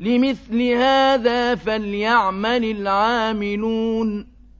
لِمِثْلِ هَٰذَا فَلْيَعْمَلِ الْعَامِلُونَ